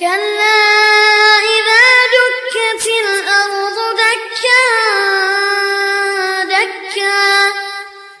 كلا